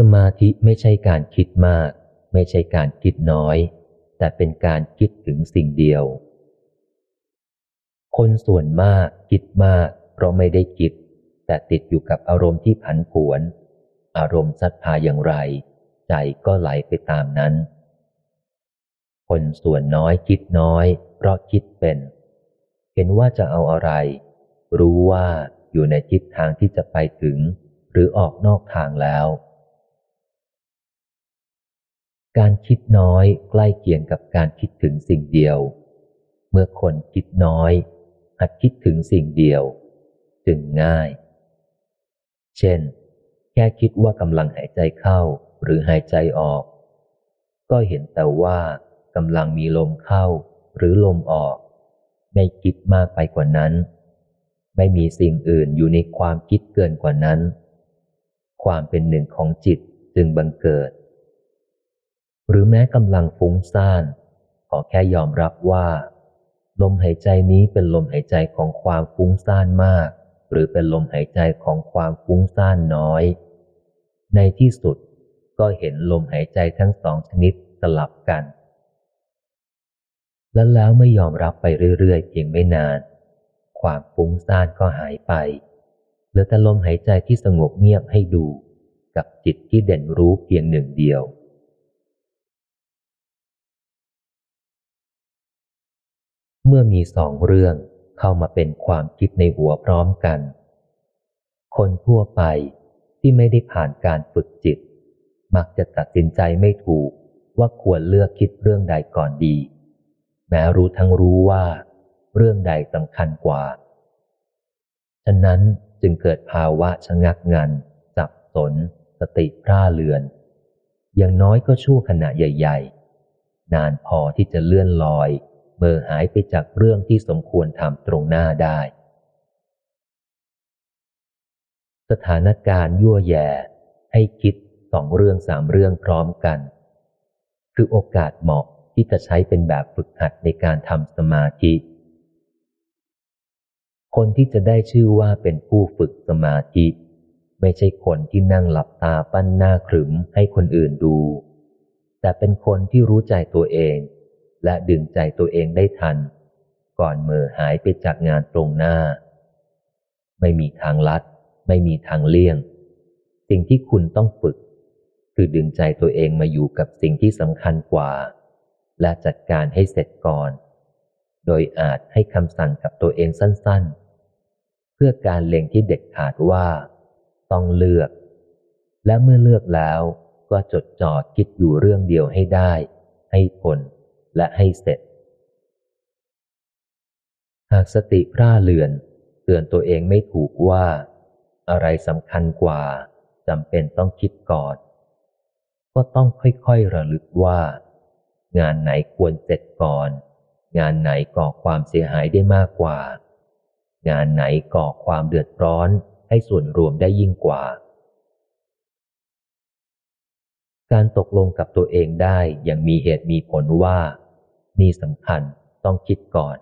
สมาธิไม่ใช่การคิดมาก ไม่ใช่การคิดน้อย แต่เป็นการคิดถึงสิ่งเดียว คนส่วนมากคิดมาก เพราะไม่ได้คิด แต่ติดอยู่กับอารมณ์ที่ผันผวน อารมณ์ซัดพาอย่างไร ใจก็ไหลไปตามนั้น คนส่วนน้อยคิดน้อย เพราะคิดเป็น เห็นว่าจะเอาอะไร รู้ว่าอยู่ในทิศทางที่จะไปถึง หรือออกนอกทางแล้ว การคิดน้อยใกล้เคียงกับการคิดถึงสิ่งเดียว เมื่อคนคิดน้อยหัดคิดถึงสิ่งเดียว จึงง่าย เช่น แค่คิดว่ากำลังหายใจเข้าหรือหายใจออก ก็เห็นแต่ว่ากำลังมีลมเข้าหรือลมออก ไม่คิดมากไปกว่านั้น ไม่มีสิ่งอื่นอยู่ในความคิดเกินกว่านั้น ความเป็นหนึ่งของจิตจึงบังเกิด หรือแม้กำลังฟุ้งซ่าน ขอแค่ยอมรับว่า ลมหายใจนี้เป็นลมหายใจของความฟุ้งซ่านมาก หรือเป็นลมหายใจของความฟุ้งซ่านน้อย ในที่สุดก็เห็นลมหายใจทั้งสองชนิดสลับกัน และแล้วไม่ยอมรับไปเรื่อยๆเพียงไม่นาน ความฟุ้งซ่านก็หายไปเหลือแต่ลมหายใจที่สงบเงียบให้ดู กับจิตที่เด่นรู้เพียงหนึ่งเดียว เมื่อมีสองเรื่องเข้ามาเป็นความคิดในหัวพร้อมกัน คนทั่วไปที่ไม่ได้ผ่านการฝึกจิต มักจะตัดสินใจไม่ถูกว่าควรเลือกคิดเรื่องใดก่อนดี แม้รู้ทั้งรู้ว่า เรื่องใดสำคัญกว่า ฉะนั้นจึงเกิดภาวะชะงักงันสับสน สติพร่าเลือน อย่างน้อยก็ชั่วขณะใหญ่ ๆ นานพอที่จะเลื่อนลอย เบอหายไปจากเรื่องที่สมควรทำตรงหน้าได้ สถานการณ์ยั่วแย่ให้คิดสองเรื่องสามเรื่องพร้อมกัน คือโอกาสเหมาะที่จะใช้เป็นแบบฝึกหัดในการทำสมาธิ คนที่จะได้ชื่อว่าเป็นผู้ฝึกสมาธิ ไม่ใช่คนที่นั่งหลับตาปั้นหน้าขรึมให้คนอื่นดู แต่เป็นคนที่รู้ใจตัวเอง และดึงใจตัวเองได้ทัน ก่อนมือหายไปจากงานตรงหน้า ไม่มีทางลัด ไม่มีทางเลี่ยง สิ่งที่คุณต้องฝึก คือดึงใจตัวเองมาอยู่กับสิ่งที่สำคัญกว่า และจัดการให้เสร็จก่อน โดยอาจให้คำสั่งกับตัวเองสั้นๆ เพื่อการเล็งที่เด็ดขาดว่า ต้องเลือก และเมื่อเลือกแล้วก็จดจ่อคิดอยู่เรื่องเดียวให้ได้ ให้ผล และให้เสร็จ หากสติร่าเลือน เตือนตัวเองไม่ถูกว่า อะไรสำคัญกว่าจำเป็นต้องคิดก่อน ก็ต้องค่อยๆระลึกว่า งานไหนควรเสร็จก่อน งานไหนก่อความเสียหายได้มากกว่า งานไหนก่อความเดือดร้อนให้ส่วนรวมได้ยิ่งกว่า การตกลงกับตัวเองได้อย่างมีเหตุมีผลว่า นี่สำคัญต้องคิดก่อน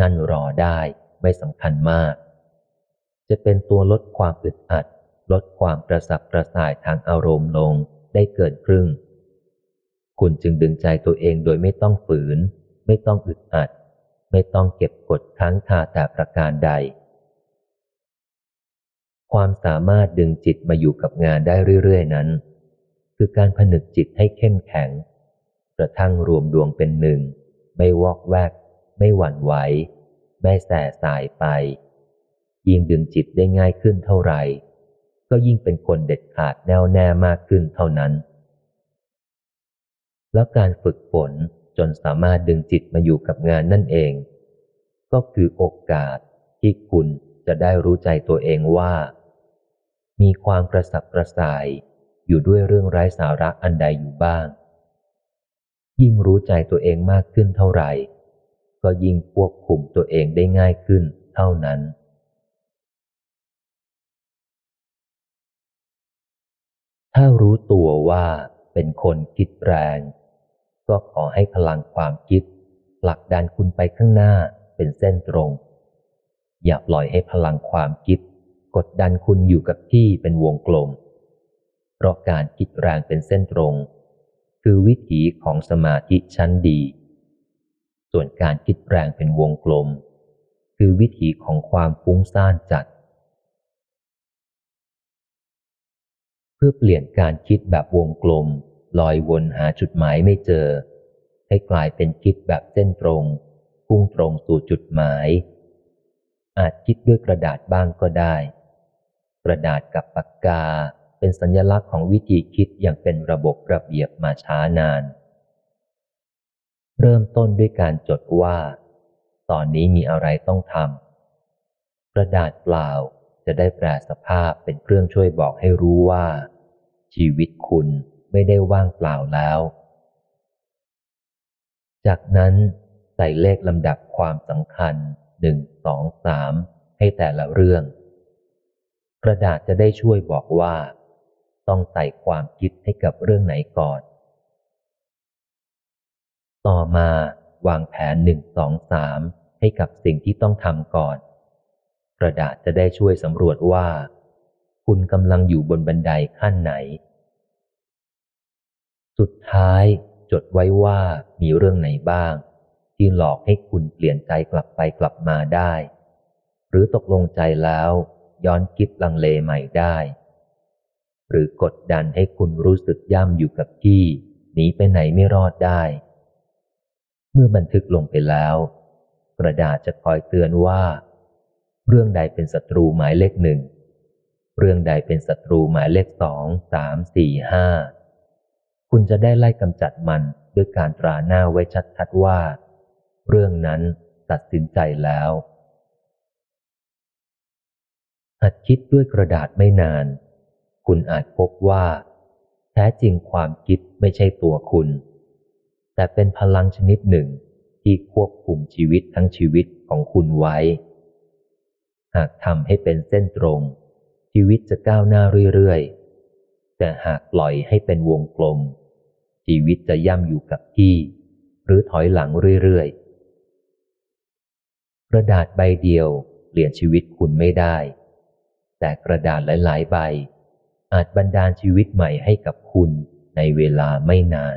นั่นรอได้ไม่สำคัญมาก จะเป็นตัวลดความอึดอัด ลดความกระสับกระส่ายทางอารมณ์ลงได้เกินครึ่ง คุณจึงดึงใจตัวเองโดยไม่ต้องฝืน ไม่ต้องอึดอัด ไม่ต้องเก็บกดค้างคาแต่ประการใด ความสามารถดึงจิตมาอยู่กับงานได้เรื่อย ๆ นั้น คือการผนึกจิตให้เข้มแข็ง กระทั่งรวมดวงเป็นหนึ่ง ไม่วอกแวก ไม่หวั่นไหว ไม่แส่สายไป ยิ่งดึงจิตได้ง่ายขึ้นเท่าไหร่ ก็ยิ่งเป็นคนเด็ดขาดแน่วแน่มากขึ้นเท่านั้น แล้วการฝึกฝนจนสามารถดึงจิตมาอยู่กับงานนั่นเอง ก็คือโอกาสที่คุณจะได้รู้ใจตัวเองว่า มีความกระสับกระส่ายอยู่ด้วยเรื่องไร้สาระอันใดอยู่บ้าง ยิ่งรู้ใจตัวเองมากขึ้นเท่าไหร่ ก็ยิ่งควบคุมตัวเองได้ง่ายขึ้นเท่านั้น ถ้ารู้ตัวว่าเป็นคนคิดแรง ก็ขอให้พลังความคิดผลักดันคุณไปข้างหน้าเป็นเส้นตรง อย่าปล่อยให้พลังความคิด กดดันคุณอยู่กับที่เป็นวงกลม เพราะการคิดแรงเป็นเส้นตรง คือวิถีของสมาธิชั้นดี ส่วนการคิดแรงเป็นวงกลม คือวิถีของความฟุ้งซ่านจัด เพื่อเปลี่ยนการคิดแบบวงกลม ลอยวนหาจุดหมายไม่เจอ ให้กลายเป็นคิดแบบเส้นตรงพุ่งตรงสู่จุดหมาย อาจคิดด้วยกระดาษบ้างก็ได้ กระดาษกับปากกา เป็นสัญลักษณ์ของวิธีคิดอย่างเป็นระบบระเบียบมาช้านาน เริ่มต้นด้วยการจดว่า ตอนนี้มีอะไรต้องทำกระดาษเปล่าจะได้แปลสภาพเป็นเครื่องช่วยบอกให้รู้ว่า ชีวิตคุณไม่ได้ว่างเปล่าแล้ว จากนั้นใส่เลขลำดับความสำคัญหนึ่งสองสามให้แต่ละเรื่อง กระดาษจะได้ช่วยบอกว่า ต้องใส่ความคิดให้กับเรื่องไหนก่อน ต่อมาวางแผนหนึ่งสองสามให้กับสิ่งที่ต้องทำก่อน กระดาษจะได้ช่วยสำรวจว่า คุณกำลังอยู่บนบันไดขั้นไหน สุดท้ายจดไว้ว่ามีเรื่องไหนบ้าง ที่หลอกให้คุณเปลี่ยนใจกลับไปกลับมาได้ หรือตกลงใจแล้วย้อนคิดลังเลใหม่ได้ หรือกดดันให้คุณรู้สึกย่ำอยู่กับที่หนีไปไหนไม่รอดได้ เมื่อบันทึกลงไปแล้ว กระดาษจะคอยเตือนว่า เรื่องใดเป็นศัตรูหมายเลขหนึ่งเรื่องใดเป็นศัตรูหมายเลขสองสามสี่ห้าคุณจะได้ไล่กำจัดมันด้วยการตราหน้าไว้ชัดๆว่า เรื่องนั้นตัดสินใจแล้วหัดคิดด้วยกระดาษไม่นาน คุณอาจพบว่า แท้จริงความคิดไม่ใช่ตัวคุณ แต่เป็นพลังชนิดหนึ่งที่ควบคุมชีวิตทั้งชีวิตของคุณไว้ หากทำให้เป็นเส้นตรง ชีวิตจะก้าวหน้าเรื่อยๆ แต่หากปล่อยให้เป็นวงกลม ชีวิตจะย่ำอยู่กับที่ หรือถอยหลังเรื่อยๆ กระดาษใบเดียวเปลี่ยนชีวิตคุณไม่ได้ แต่กระดาษหลายๆ ใบ อาจบันดาลชีวิตใหม่ให้กับคุณในเวลาไม่นาน